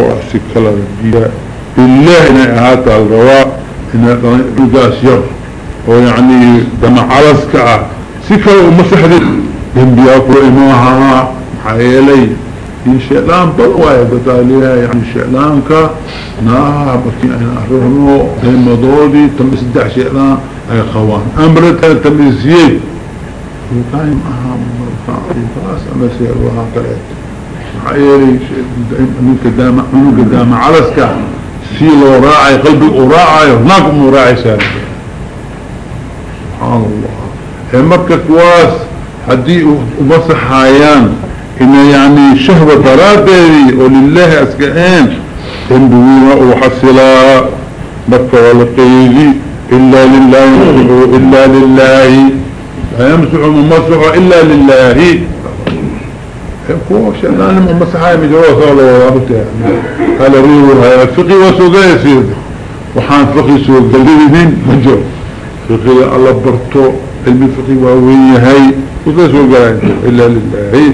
وسكلا الجياء بالله إن هذا الرواء إن القاس ير ويعني دم عرسك سكلا ومسحدي دنبياك وإماها حيالي. إن شئلان بلوايا بتاليها يعني شئلانك ناها بكي أنا أحرهنو ديما دودي تم إسدع شئلان أي خوان. أمرتها تم إسيي وكاين أهم مرفعي خلاص أما سير وهكذا حيالي منك دام منك دام عرسك سيلو راعي قلبي وراعي هناك مراعي سالك. سبحان الله. مركز كواس حدي ومصحايان إن يعني شهوة درادي ولله أسكئين تنبوينا وحصلا مكة ولقيدي إلا لله إلا لله. لا يمسح ممسح إلا لله. هو شأنان ممسحها مجروة صلى الله قال ريورها فقي وسوقي سيد وحان فقي سوق دليلين مجر فقي الله برتو علمي فقي وهوية هاي وذا سوقي إلا لله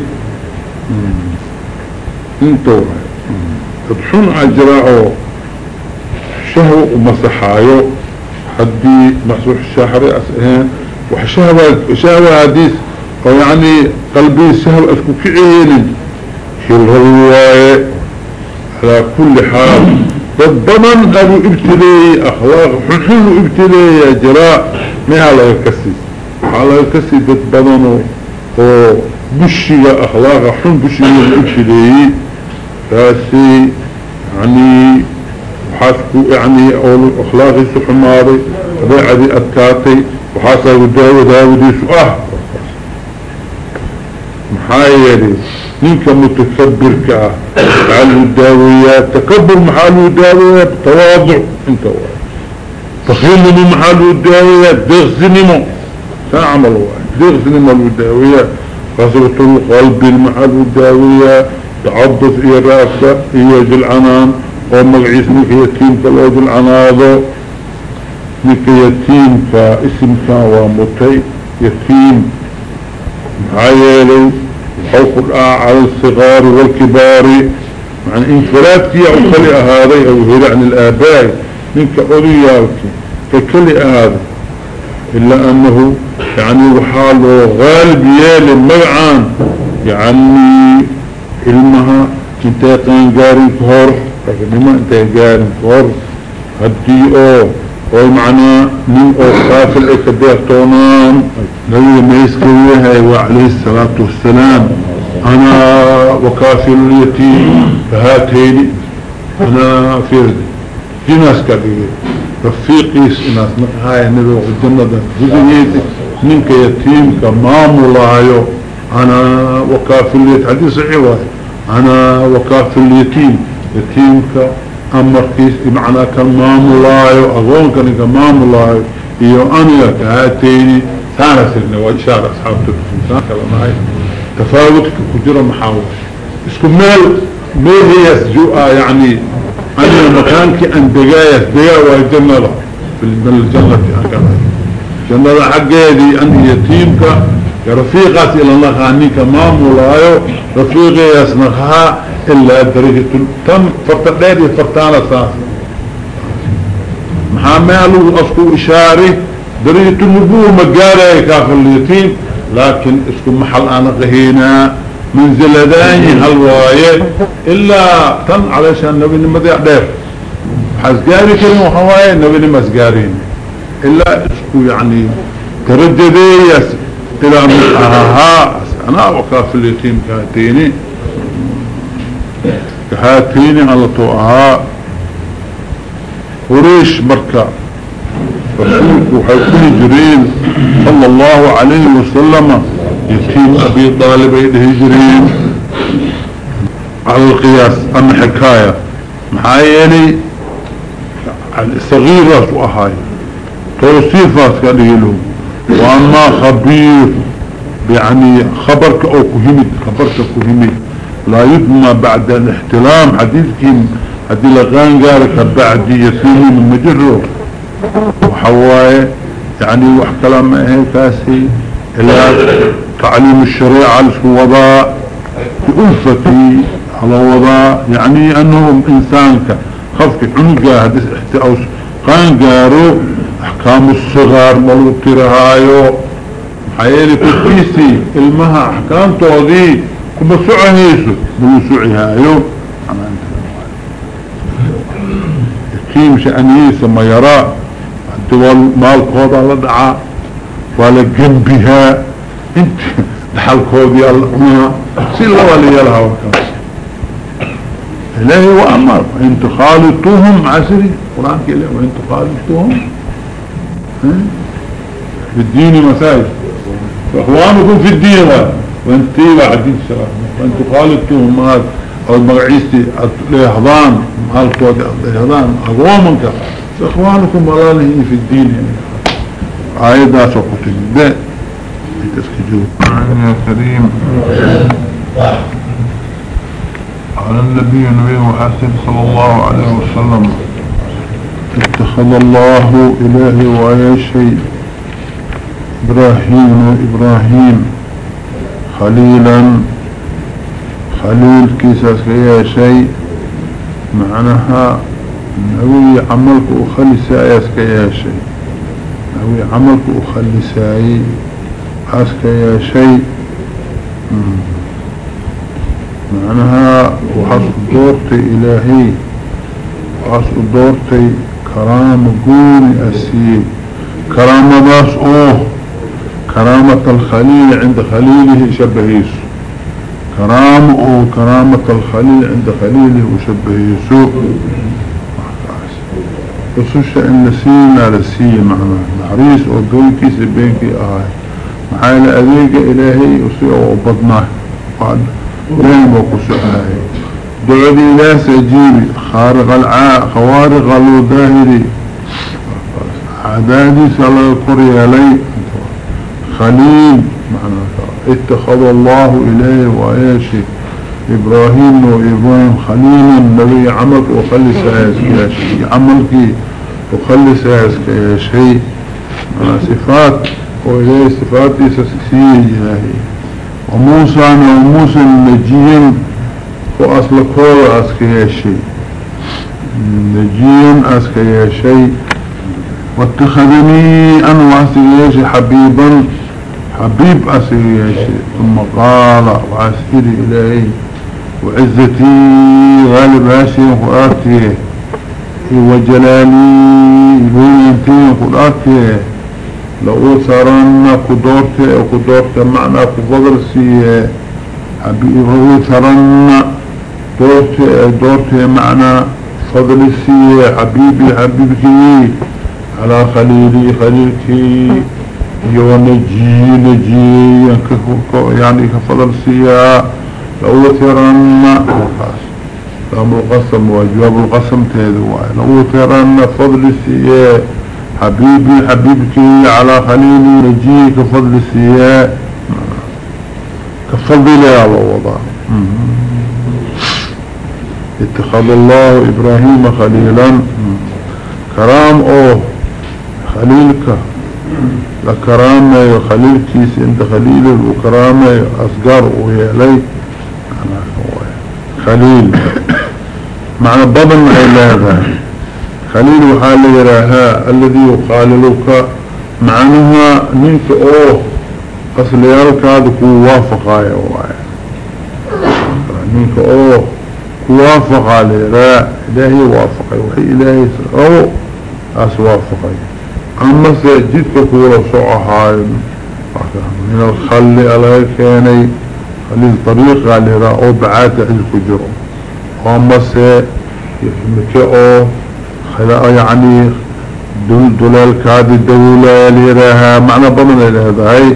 انتو تبحون عجراء شهو ومسحايو حدي محسوح الشهر أسئهان وحشهوة شهوة حديث ويعني قلبي سهل أسكو كعين شل الرواية على كل حال. بالضمن أبو ابتلي أخلاق حلو ابتلي يا جراء. ما على الكسي؟ على الكسي بالضمن بشي أخلاق حن بشي ابتلي. راسي يعني وحاسكو يعني أول أخلاقي سحماري طبيعدي أتكاتي. وحاسا وداوي داودي سؤاه محايري نينك متكبر كاه محال الداويات تكبر محال الداويات تواضع انت واحد تخيل من محال الداويات دغسنمو تعمل واحد دغسنمو الداويات قصرة القلب المحال الداوية. تعضف إيا رأسة إيا جلعنان ومقعيس نك يتيم كالو جلعناضو نك يتيم كاسم كان ومتي يتيم معايلي حوق على الصغار والكبار. معنى انفرادك كلي هذا أو هيرا عن الآباء منك اوليالك ككلي هذا إلا أنه يعني وحاله غالب يالي مبعان يعني علمها انت قان قارن كهور لما انت قارن كهور هدي أو أو معنى من أو قافل اكدير طونان نبي ميسكويها وعليه الصلاة والسلام. أنا وكافل اليتيم فهاتيني أنا فرد في ناس كبير رفيقي ناس هاي النبي والجنة جزيتي منك يتيم كمام الله أنا وكافل اليتيم حديث عواي أنا وكافل اليتيم. يتيمك أمركيس معنى كمام الله أغون كان كمام الله إيو أنيا كهاتيني ثانى سرنا وإشارة أصحاب تلفون كلام هاي. تفاوتك كجرة محاولة اسكو ميل ميل هي سجوء يعني أنا مكانك أن دقايا دقايا ويجنة له من الجنة أكبر جنة حقيدي أن يتيمك رفيقات إلى الله خانيك مام الله رفيقي يسنخها إلا درجة تم فرتقليدي فرتانا ساس. محامله أسكو إشاري درجة النبوة مقارة كافر اليتيم. لكن اسكو محل أنا غهينا من زلداني هالواية إلا تم علشان نبي نمضي عدير حزقاري كريم وحواية نبي نمسقارين إلا اسكو يعني ترددي إلى مدعها أنا وكافر اليتيم كاتيني. كهاتيني على طوعها قريش مركا رسولك وحيكون جرين صلى الله عليه وسلم يتيم أبي طالب إيده جرين على القياس أما حكاية محايلي الصغيرة وأهاي توصيفات كاليلو وأما خبير يعني خبرك أو كهمد خبرك كهمد لا يدمى بعد الاحتلام. حديثكم هدي لغان قارك بعد يسيني من مجره. وحواي يعني وحكلام هيكاسي إلا تعليم الشريعة الوضاء بألفتي على وضع يعني أنه إنسانك خفك عنقا هدس احتاوش قان قارو أحكام الصغار ملو ترهايو. حيالي كتبيسي إلمها أحكام توضي كما سعهيسو ملو سعهايو يقيم شأنيسا ما يرى. الدول مال قوضة لدعا ولا جنبها. انت دحل قوضي الله سي الله ولي لها وكذا إلهي وأمر. وإن تخالطوهم عسري. قرآن كله وإن تخالطوهم في الدين مساجد. فأخوانكم في الدين. وإن تيبع الدين السلام وإن تخالطوهم مال أو المقعيستي ليهضان مال قوة ليهضان أقوامك فأخوانكم ملاله في الدين يعني. دا سقط البيت تسكجوه يا كريم. على النبي النبي محسن صلى الله عليه وسلم. اتخذ الله إلهي وآيا شيء. إبراهيم وإبراهيم خليلا. خليل كيساس يا شيء. معناها نوي عملك أخلي ياسك يا شيء. نوي عملك أخلي ساي يا شيء. معناها وحص دورتي إلهي. وحص دورتي كرامة قولي أسي كرامة ناس أوه. كرامة الخليل عند خليله شبهيس كرامة كرامة الخليل عند خليله وشبهيسو وسوش إن لسينا لسي معنا أو دولكي سبينكي آهي محايل أذيك إلهي وسيء وبضناه قال وين وقصعها دعدي لا سجيبي. خارق العاء خوارق الظاهري عدادي سلا القرية لي. خليل معنى اتخذ الله إليه وآياشي إبراهيم وإبراهيم خليل النبي عملك يا شيء عملك وخلي سايسك يا شيء صفات. وإليه صفاتي سسكسيه إلهي. وموسى وموسى النجيين وأصل كل أسكي شيء النجيين أسكي شيء واتخذني أن واسكي حبيبا. حبيب شيء ثم قال وعسكري إلهي وعزتي غالب هاشي وقراتي وجلالي وينتين وقراتي لو ثرن كدورتي أو كدورتي معنى كفضل سيه حبيبه ثرن دورتي دورتي معنى فضل سيه حبيبي حبيبكي على خليلي خليلكي يو نجي نجي يعني كفضل سيه لو وخاص لام القسم وجواب القسم تهدوا لو ثرن فضل سيه حبيبي حبيبك على خليلي نجيه كفضل السياء كفضل يا الله وضع. اتخذ الله إبراهيم خليلا. كرام أوه. خليلك. لكرامة خليل كيس عند خليل وكرامة أصغر وهي لي. خليل. معنى بضن علاها خليل وحال يراها الذي يقاللك معنها نيك أوه. قصليالك هذا كوافقا يا واي. نيك أوه. كوافقا ليرا. إلهي وافقا وحي إلهي أو أسوافقا أما سيجدك كورا سعها من الخل على كاني خليل طريقة ليرا أو بعات عزك جرم وأما سيجدك اوه يعني دول دولال كاد الدولة ليرها معنى بضن لهذا هاي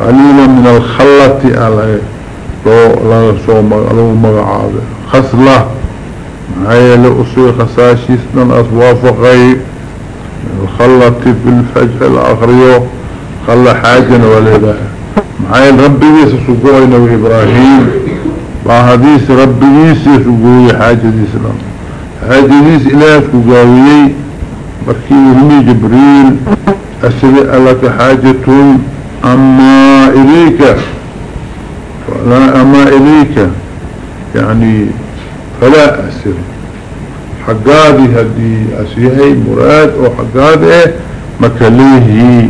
خليلا من الخلة على لو لو مقعاد خصلة هاي لأصول خساشيسنا أصوافقي الخلة في الفجر الآخريو خلى حاجة وليدا معايا ربي يسسقوين وإبراهيم وهديس ربي يسسقوي حاجة دي سلام. هادينيس إله كقاويي مركي همي جبريل. أسرع لك حاجة. أما إليك. لا أما إليك. يعني فلا أسر حقادي هدي أسيهي مراد أو حقادي مكاليه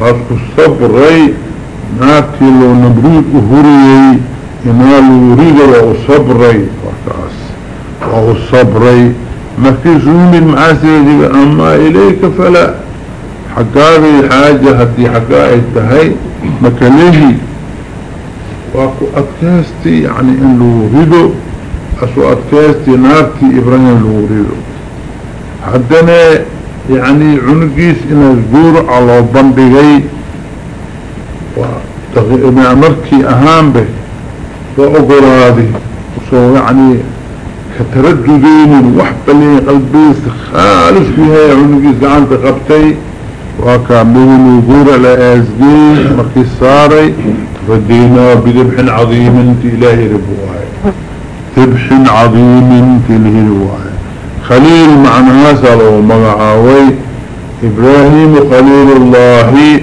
وأسكو الصبري ناكي لو نبريد أهوريي إنالو يريد لو صبري وكاس وهو الصبري ما في المعاسي أما إليك فلا. حقاري حاجة هدي حقائي تهي مكانيه واكو أكاستي يعني إن لو ريدو أسو أكاستي نارتي إبراهيم لو ريدو حدنا يعني عنقيس إن الزور على بندقي ومركي أهام به وأقرادي وصو يعني كترددين وحبلين قلبيس خالص فيها عنقيس عن تقبتي. وكاملين وقور على أزقين مركي صاري فدينا بذبح عظيم انت إلهي ربوهاي ذبح عظيم انت إلهي ربوهاي خليل معنى سألوا مقعاوي إبراهيم خليل الله.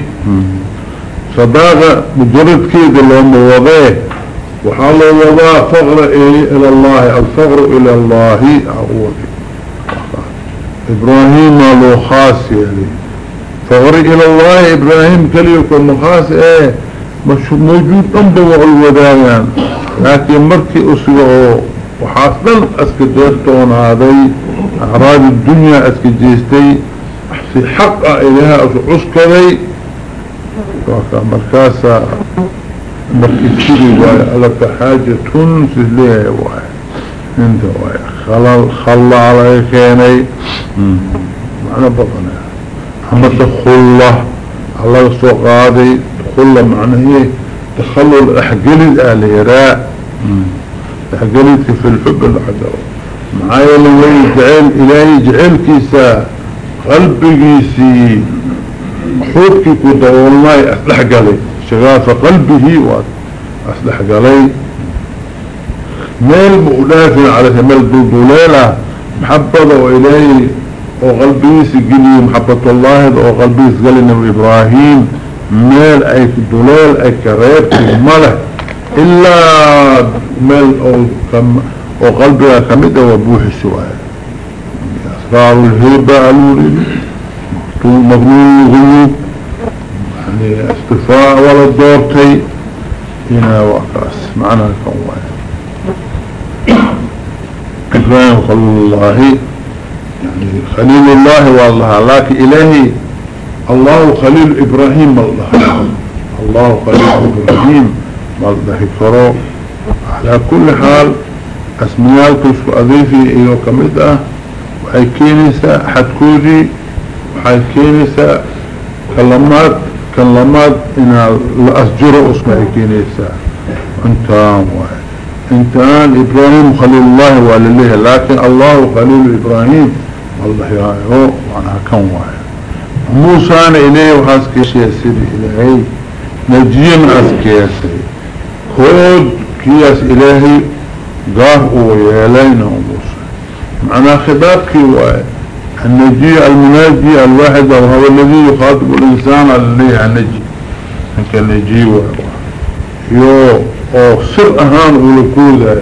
صداقة مجرد كيد اللهم وضيه وحال وضاه فغر إلى الله الفغر إلى الله. أعوذي إبراهيم له خاص يعني. فغر إلى الله إبراهيم كليك المخاص إيه. مش موجود أنبوع الودايان لكن مركي أسوه وحاصلا أسك ديرتون هذي أعراض الدنيا أسك جيستي في حق إليها عسكري وكا مركاسا مركي تشري واي لك حاجة تنسي ليه واي انت واي خلال خلا على كيني معنى بطنها أما تخله الله سوقادي تخله معنى هي تخلل احقلد الهراء احقلد في الحب الحجر معايا لوي جعل إلهي جعل كيسا؟ قلبي كيسي حوبكي كدولناي أصلح قلي. شغاف قلبه وأصلح قلي. ميل مؤلاف على ميل دوليلة محبة وإلهي. وقلبي سجلي محبة الله. وقلبي سجلي نبي إبراهيم. ميل أي دوليل أي كريب ماله إلا ميل أو وقلبي كمدة وبوح السؤال أسرار الهيبة الوريد مغنون الغيوب يعني استفاء ولا دورتي هنا وقاس معنا الكوان. إبراهيم خليل الله يعني خليل الله والله لكن إلهي الله خليل إبراهيم الله الله خليل إبراهيم. الله كرو على كل حال اسميالك سو أضيفي إيو كمدة وحي كينيسا حدكودي waxay keenaysaa كلمات كلمات إن الأسجر أصبح كينيسا انتان واحد. انتان إبراهيم خليل الله والله لكن الله خليل إبراهيم. والله يا هو وأنا كان واحد. موسى إليه وحاسك شيء سيدي إلهي. نجيم أسكيسي خود كياس إلهي قاه ويالينا موسى معنى خطابك النجي المناجي الواحد وهو الذي يخاطب الإنسان عليه النجي انك النجي يو أو سر اهان اولوكوذا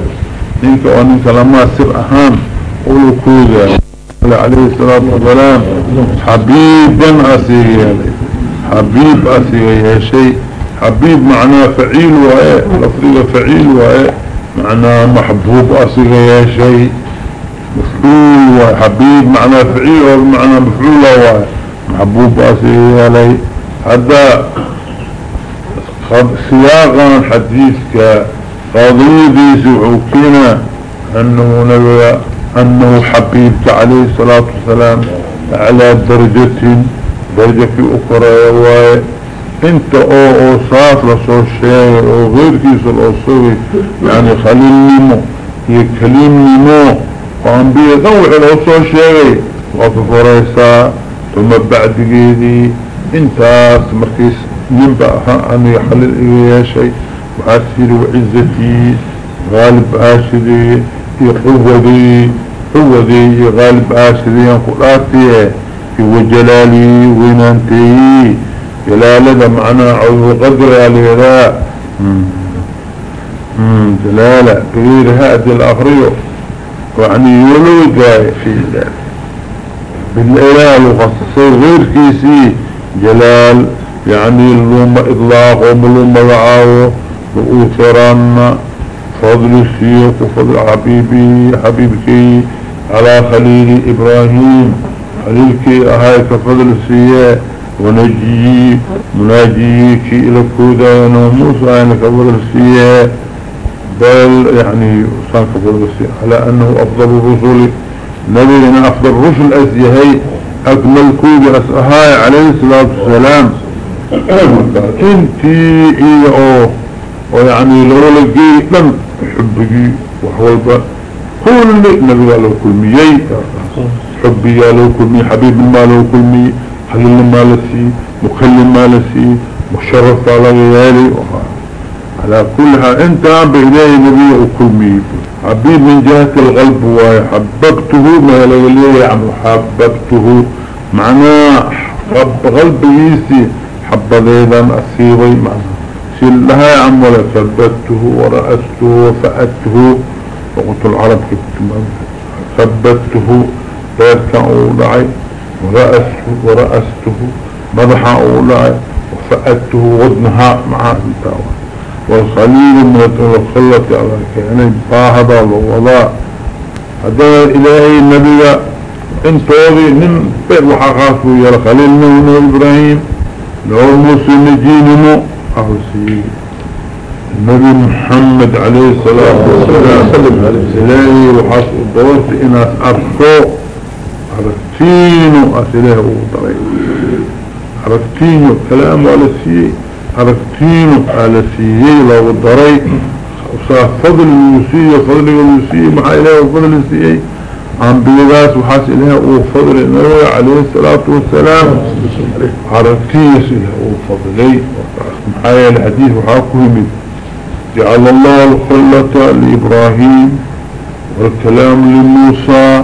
انك وانك لما سر اهان اولوكوذا عليه الصلاة والسلام حبيبا اسيغي حبيب اسيغي شيء حبيب معناه فعيل وهي لفظه فعيل وهي معناه محبوب اسيغي شيء. مفعول وحبيب معنى فعيل ومعنى مفعول ومحبوب أسيه علي هذا سياقا حديثك قضية ديس وحوكينا أنه نبي أنه حبيبك عليه الصلاة والسلام على درجة درجة أخرى واي انت أو أو صاف لصو الشيء أو غير كيس الاصوي يعني خليل نمو يكلم نمو وانبيه قوح الوصول شيء وففريسا ثم بعد جيدي انت مركز ينبع ان يحلل إيه شيء وعسير وعزتي غالب آشدي يقوذي قوذي غالب آشدي ينقلاتي وجلالي وينانتي جلالة معنى عوض قدر عليها جلالة بغير هذه الأخرية يعني يولو جاي في ذلك بالإله وخصصي غير كيسي. جلال يعني اللوم إطلاق وملوم ملعاو وأوثران فضل الشيخ وفضل حبيبي حبيبك على خليل إبراهيم. خليلك أهاي كفضل السياء ونجي مناجيك إلى كودا ونموسى أنا السياء بل يعني كفضل السياء على أنه أفضل الرسل نبينا أفضل الرسل أسيهي أكمل كودا أسأهاي عليه الصلاة والسلام. إنتي إيه ويعني لو لقي لم حبقي وحولبا كل نبي لو كل ميي حبي لو كل مي حبيب ما لو كل مي حلل ما لسي مكلم ما لسي مشرف على غيالي على كلها انت بإلهي نبي وكل مي حبيب من جهة القلب وحببته ما لغليه عم حببته معناه حب قلب يسي حبضيدا أسيبي معناه شيل لها عم ولا ثبته ورأسته وفأته وقلت العرب كتب ثبته بيركا أولعي ورأسته ورأسته مضحى أولعي وفأته وضنها مع انتاوى والخليل من الخلة على كياني باهضا والوضاء هذا إلهي النبي انتوضي من بير وحقاته يا خليل من إبراهيم. لو موسى نجينمو أهسي النبي محمد عليه الصلاة والسلام. إلهي وحاس الدورت إناس أركو عرفتينو أسلاه وطريق. عرفتينو كلام على سي عرفتينو على سي لو الضريق فضل الموسيقى فضل الموسيقى مع إله وفضل الموسيقى عن بيغاس وحاس إله وفضل النبي عليه الصلاة والسلام. عرفتيس إله وفضلي محايا الحديث وحاكم جعل الله الخلة لإبراهيم والكلام لموسى.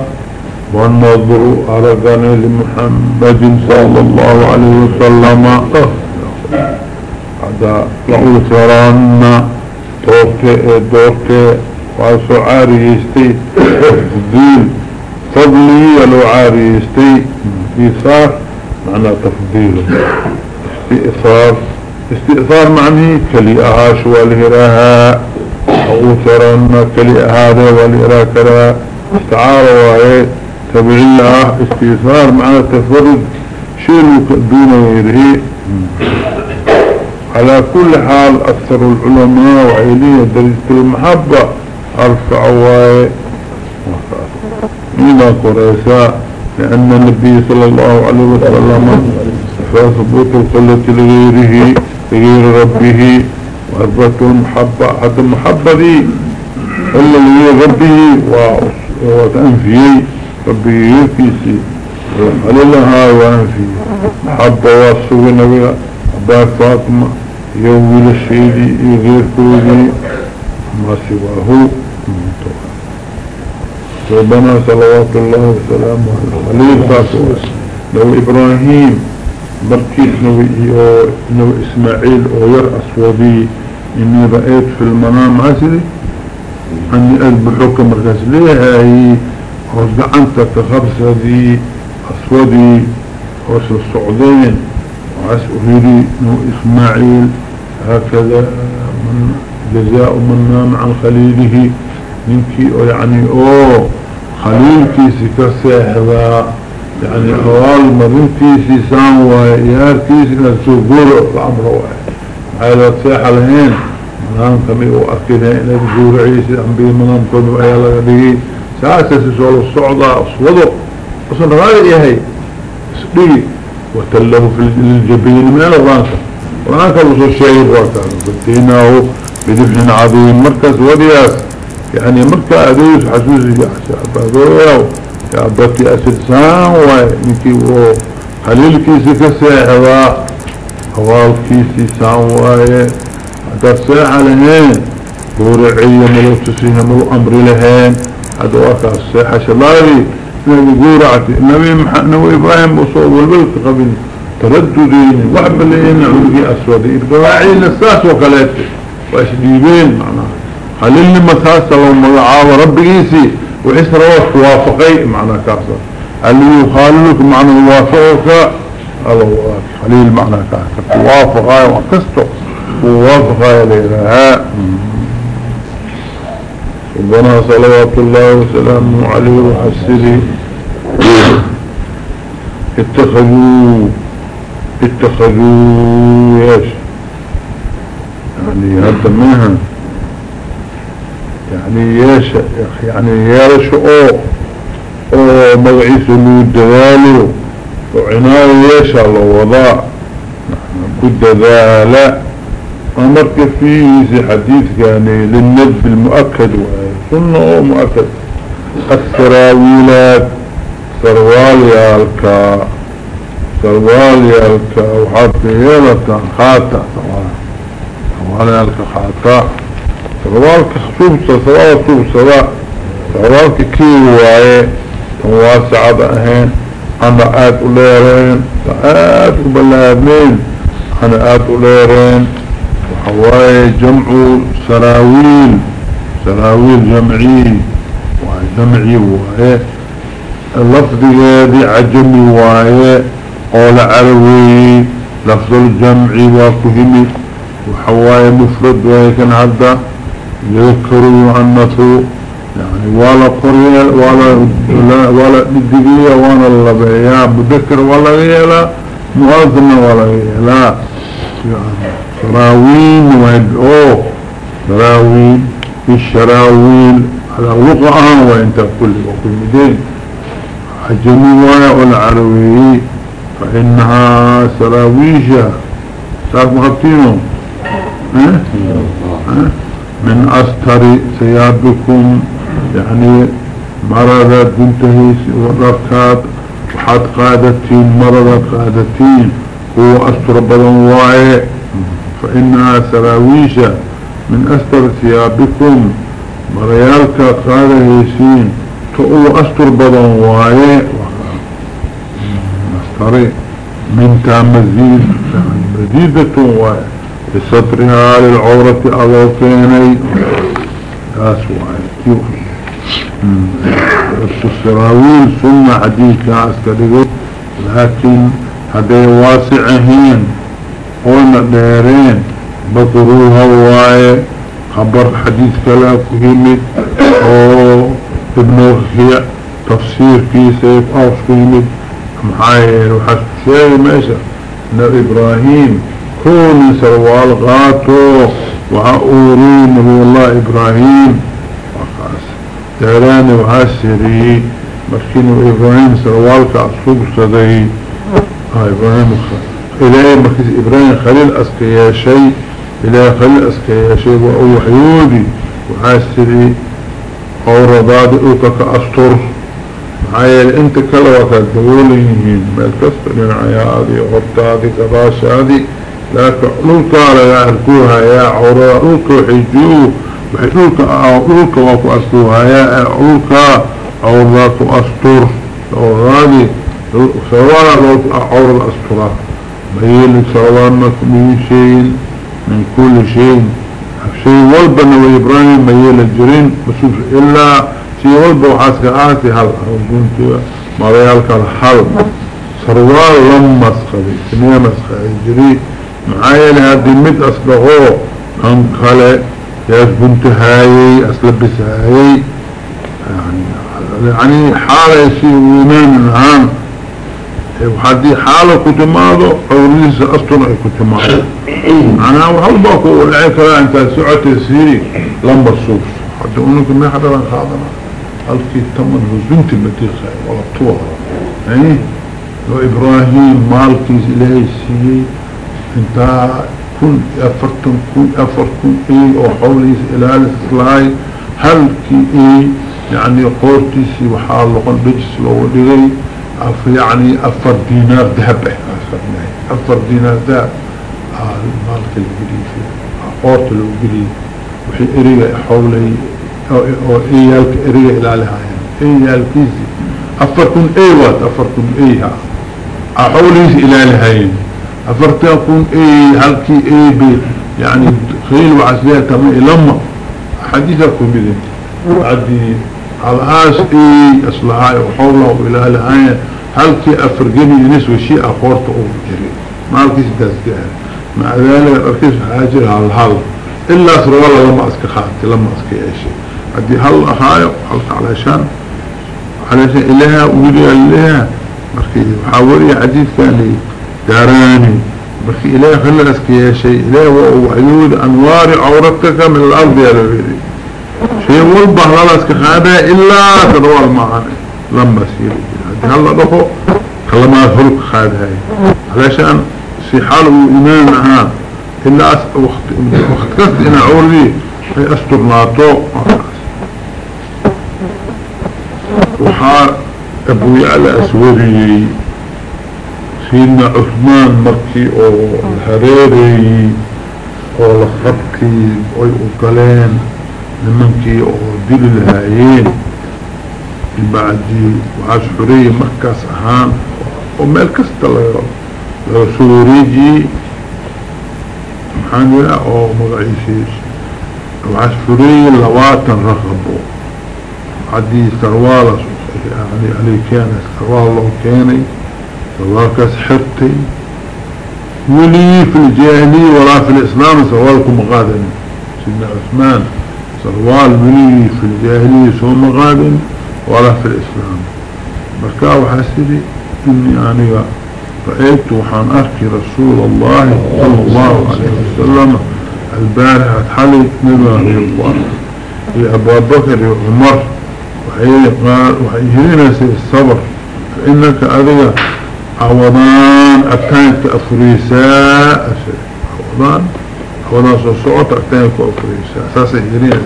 والنظر أرغني لمحمد صلى الله عليه وسلم. هذا لأوثران دورتي دورتي واسو عاريستي تفضيل فضلي لو عاريستي إيثار معنى تفضيل. استئثار استئثار معني كليئها شوى الهراها أوثران كليئها هذا والهراء استعارة وهي تبعية استئثار معنى تفرد شيء دون غيره على كل حال أكثر العلماء وعيلية درجة المحبة أرفع واي من قريساء لأن النبي صلى الله عليه وسلم فثبوت القلة لغيره لغير ربه وأثبت المحبة حتى المحبة دي إلا لغير ربه وتنفيه ربه يكيسي لها وأنفيه محبة وصوه نبي أبا فاطمة. يوم الشيدي غير كودي. ما سواه. ربنا صلوات الله وسلامه عليه خليل لو إبراهيم. مركيس نوي, نوي إسماعيل. وير أسودي. إني رأيت في المنام. عسري أني أذبحوك مركز. ليه هاي؟ عنك كخبسة دي أسودي وصل السعودين وعسئلي نو إسماعيل. هكذا من جزاء من نام عن خليله. منكي يعني اوه خليلكي سكسيحذا يعني أوال مرنتي سيسان وياركي سنسوقور الامر واحد عيلة سيحة لهين منام كمي وأكيدها إلى الجور عيسى أنبي منام كنو أيالا لغي ساسا سيسول الصعدة أصوده. أصلا غاية يهي. سبيل. وتله في الجبين من الغانسة وهناك الوصول الشيء وكان بديناه بدفن عظيم. مركز ودياس يعني مركز أدوس حسوسي أبادوه يا أبتي أسلسان وإنكي و خليل كيسي كسيحة هوال كيسي سان واي هذا الساعة لهين. دورعية ملو تسيها ملو أمر لهين. هذا واقع الساحة شلالي نبي قورعتي نبي محمد إبراهيم بصوب والبلد قبل ترددين وحب لين عودي أسود إبراعين الساس وقلاتي واشديبين معناها خليل لما تاسا لو مقعاب ربكيسي وإسر وافقي معنى كاسا اللي يخاللك معنى وافقك الله خليل معنى كاسا وافقا وكستو ووافقا لها ربنا صلوات الله وسلامه عليه وحسره اتخذوا اتخذوا ياش يعني هذا منها يعني ياش يعني ياش أو أو مغعيس له الدوالو وعناية ياش الله وضاء كد ذالا أمرك فيه زي حديث يعني للنب المؤكد. سنة أو مؤكد السراويلات سرواليالكا سرواليالكا وحافيالكا خاتا سرواليالكا خاتا سروالك حسوبسة سروال حسوبسة سروالك كيواي واسعة أهين. أنا آت أوليرين. آت بلادين أنا آت أوليرين. وحواي جمع سراويل. سراويل جمعي وجمعي وهي اللفظ هذه عجمي وايه قول عروي لفظ الجمع وكهمي وحواي مفرد وهيكن هذا يذكروا عنه يعني ولا قرية ولا ولا الدقية ولا اللبعية مذكر ولا غيلا. مؤذن ولا غيلا. يعني سراوين ويدعوه سراوين في الشراويل على وقعها وانت كل وكل مدين عجمي والعروي فإنها سراويشة تعرف مخبتينه من أستر سيابكم يعني مرضات بنتهي وركات وحد قادتين مرضات قادتين. هو أستر بدن واعي. فإنها سراويشة من أستر ثيابكم مريالك قادة تقول أستر بدن واية أستري من مزيد يعني مزيدة واية. بسطرها للعورة أضوطيني. تاس واية السراويل سنة حديث عسكري لكن هذي واسعهين قولنا ديرين بطروها وايه خبر حديث كلا كهيمت أو ابن وخيع تفسير في سيف كهيمت محاير وحسب شيء ماشا إن إبراهيم كون سروال غاتو. وعاوري نبي الله إبراهيم. وقاس داراني وحاسري مركين إبراهيم سروالك عصوب صدي ها إبراهيم إلهي مركز إبراهيم خليل شيء. إلى خلي أسكي شيء وحيودي وحاسري أورضاد أوكا كأسطر معايا انت كلا وكاد دوليهين ما الكسر من عيادي غرطادي كراشادي لكن لوكا على يحركوها يا عورا لوكا حجوه. وحلوكا لوكا وكو أسكوها يا لوكا عورات أسطر. أورادي سوالا لوكا عور الأسطرات ميلك سوالا من شيء من كل شيء. شيء والبنا وإبراهيم ميال الجرين بسوف إلا شيء والبا وحاسك آتي هل كنت مريالك الحل. سروال لم مسخري سنية مسخري جري. معايا لهذه مد أصبغوه كان خلق ياس بنت هاي أسلبس هاي. يعني يعني حالة يسير وينان الهان وحدي حالة كتماضو أوليس أسطنع كتماضو أنا وحلبك والعيك لا أنت سعة السيري لما الصوف حتى أقولك ما حدا لن خاضنا ألقي التمن وزنت المتيخة ولا طوها يعني لو إبراهيم مالكي إلهي السيري إنت كن أفرتم كن أفرتم إيه وحوليس إلهي السلاي هل كي إيه؟ يعني قورتيسي وحال لقن بجس لو دغي يعني أفر دينار ذهب. أفر دينار ذهب. المالك الجديد قورت الجديد وحي إريق حولي أو إيالك إريق إلى لها يعني. إيالكيزي أفركم إيوات أفركم إيها أحوليس إلى لهاين أفرتكم إيه هلكي إيه بي. يعني خيل وعسلية تمام. لما حديثة كمدين عدي على آسئي أصلحاء وحوله إلى الآية هل كي أفرقني نسوى شيء أخورت أو جري ما الكيس دازقها مع ذلك أركيس حاجر على الحل إلا أسر والله لما أسك خاتي لما أسك إيشي عدي هل أخايا وحلق علشان علشان إليها وولي إليها مركي حاولي عديد كان داراني مركي إليها خلق أسك إيشي إليها وعيود أنوار عورتك من الأرض يا لبيري شيء والبه لا أسك خاتها إلا تدوال معاني لما سيري هدي هلا دخو كلما هلق خاتها علشان في حال إيمان أها إلا وقت كست إنا عوري أي أسترناتو وحا أبو يعلى أسوري سيدنا عثمان مركي أو الهريري أو الخبكي أو القلين لمنكي أو دل الهايين. البعدي وعشوري مركز أهان ومال كست سوريجي محاني أو مغعيسيش وعشوري لواتن رغبو. عدي سروالة يعني علي كان سروال لو كاني سروال كاس حرتي. ولي في الجاهلية ولا في الإسلام سروالكم مغادن. سيدنا عثمان سروال ولي في الجاهلية سو مغادن. ولا في الإسلام. بركاو وحاسدي إني يعني رأيت وحان أركي رسول الله صلى الله عليه وسلم البارحة حلي نبغى يبقى أبو بكر وعمر وحي قال وحي هنا سي الصبر. فإنك أذيك عوضان أكتانك أفريساء عوضان؟ عوضان سوصوت أكتانك أفريساء أساسا هنا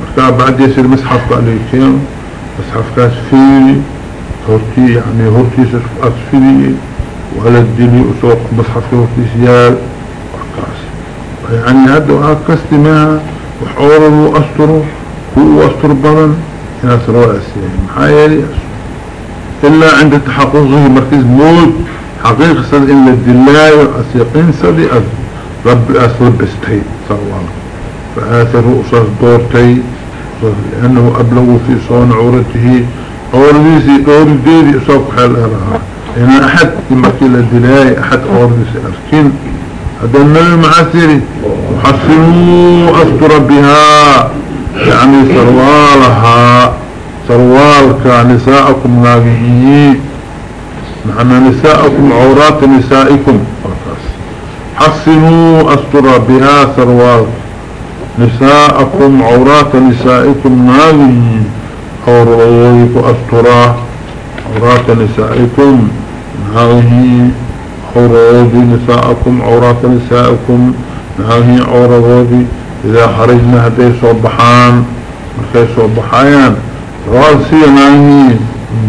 مركاب بعد يسير مسحف عليكم مسحف كاس فيه هورتي يعني هورتي أسفلي ولا الدنيا أسوق مصحف هورتي سيال وحكاس يعني هذا وهكذا ما وحوره أسطره هو أسطر بدن هنا سروا أسيان محايا إلا عند تحققه مركز موت حقيقة صد إلا الدلاء أسيقين صدي رب أسرب استهي سروال فآثر أساس دورتي لأنه أبلغ في صون عورته. أورديسي أورديسي أساق حال أرها هنا أحد يمكن الدلاء أحد أورديسي أركين هذا النبي معسيري وحسنوا أسطر بها. يعني سروالها. سروالك نساءكم ناقعين نحن نساءكم عورات نسائكم. حسنوا أسطر بها سروال نساءكم عورات نسائكم ناقعين عورات أسطر عورات نسائكم ناقعين عورات نساءكم عورات نسائكم ناقعين عورات إذا خرجنا هدي صبحان. مركي صبحايان رواسي ناهي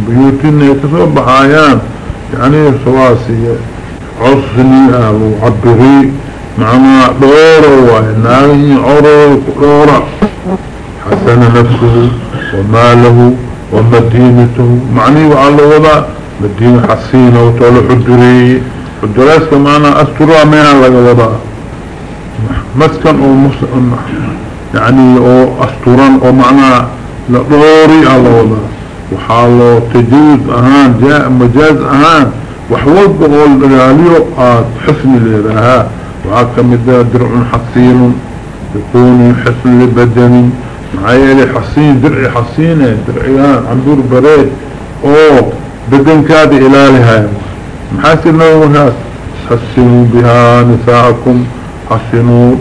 بيوتنا يتصبحايان يعني رواسي. عصني أهل عبري. معنا دورة وناهي عرو دورة حسن نفسه وماله ومدينته. معني وعلى وضع مدينة حسينة وطول حدري حدريس كمانا أستروا ميها لك وضع. مسكن أو مسكن يعني أو استوران أو معنى لدوري على وضع. وحالو تجوز أهان جاء مجاز أهان. وحوض بقول رياليو حسن لها وعاكم درع حصين يكون حسن لبدني معايا لي حصين درعي حصينة درعيان عندور بريد. أو بدن كاد إلالها. محاسن نومها حسنوا بها نساءكم. حسنوا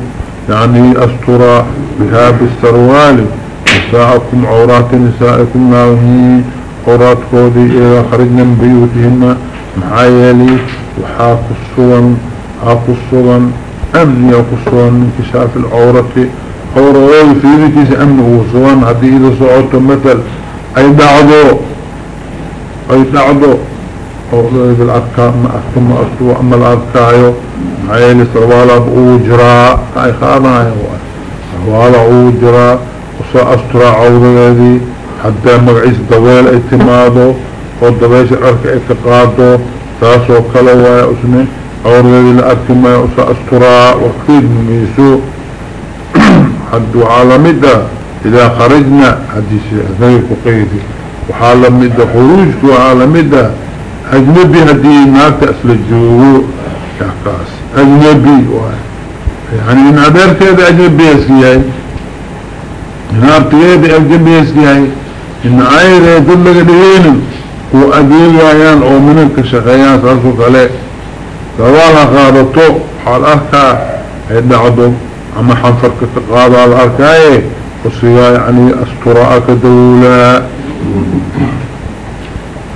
يعني أسطر بها بالسروال. نساءكم عورات نسائكم ناوهي. عورات كودي إذا خرجنا من بيوتهن. محايلي وحاك الصوان حاك الصوان أمن ياك الصوان من كشاف العورة. عورة في ذكيس أمن وصوان هذه إذا صعدت مثل أي دعضو أي دعضو أولئي بالأركاء ما أكتم أسطوى أما الأركاء عيني سروالا بأوجرا أي خاضنا سروالا أوجرا وصا أسطرا عوضة هذه حتى مقعيس دويل اتماده ودبيش الأركاء اتقاده تاسو كلوا يا أسمي. عوضة هذه الأركاء ما يأسا أسطرا وكيد مميسو. حد عالمدة إذا خرجنا. حديث ذلك قيدي وحالمدة خروجك عالمدة أجنبي هدي ناك أسل الجوو كاكاس أجنبي. يعني من عبير كذا أجنبي يسكيهي نار كذا أجنبي يسكيهي إن عايرة يقول لك دهين وأديل أو منك شخيان. سألتك عليه سوالا قادتو حال أهكا يدعدو أما حنفرك تقاضى الأركاية وصيا يعني أستراء كدولة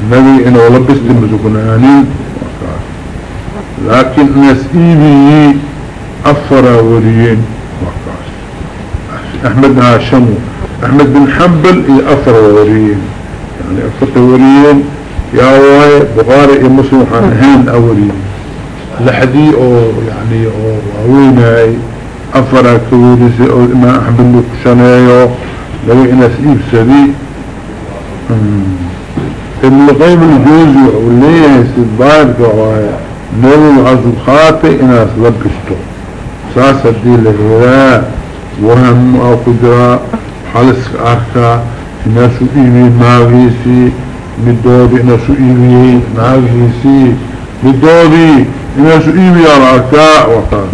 النبي إنه لبست مزقنانين لكن نسئيبه أفر وريين. أحمد هاشمو أحمد بن حنبل أفر وريين. يعني أفر وريين يا واي بغاري مسلم حانهين أوريين. لحدي أو يعني أو ويناي افرا كوريسي أو ما احمد لك شنايو لو إنا سيب سدي ابن القيم الجوزي وليه سيبارك وهاي نوم عزو خاطئ إنا سلبشتو ساسا دي لهذا وهم أو قدرة حالس اخا ناسو ايمي ماغيسي. مدوبي ناسو ايمي ماغيسي. مدوبي الناس إيمي العكاء وقال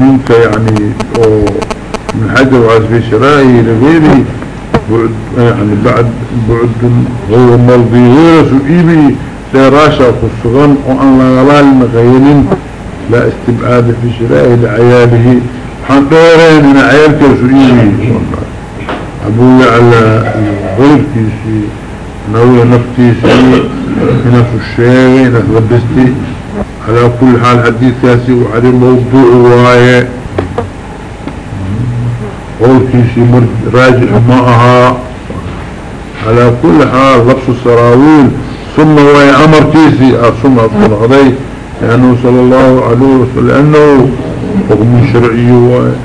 منك يعني من حجر وعزبي شرائي لغيري بعد يعني بعد بعد غير ملضي غير سئيبي سيراشا خصغان وأن لا غلال مغيرين لا استبعاد في شرائي لعياله. حنطيرين من عيالك سئيبي أبو يعلى غير كيسي نوي نفتيسي هنا في الشيء هنا لبستي. على كل حال حديث ياسي وعلي موضوع وايه قول كيسي راجع معها. على كل حال لبس السراويل. ثم هو أمر كيسي ثم أبطل غضي لأنه صلى الله عليه وسلم لأنه حكم شرعي وايه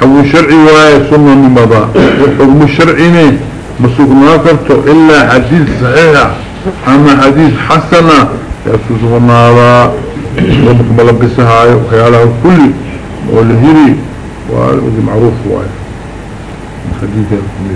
حكم شرعي وايه ثم من مضى. حكم الشرعي مسوق ما كرته إلا حديث صحيح. أما حديث حسنة يسوس ونارا ربك ملبسها وخيالها الكل والهري وهذا معروف واي حديث الكل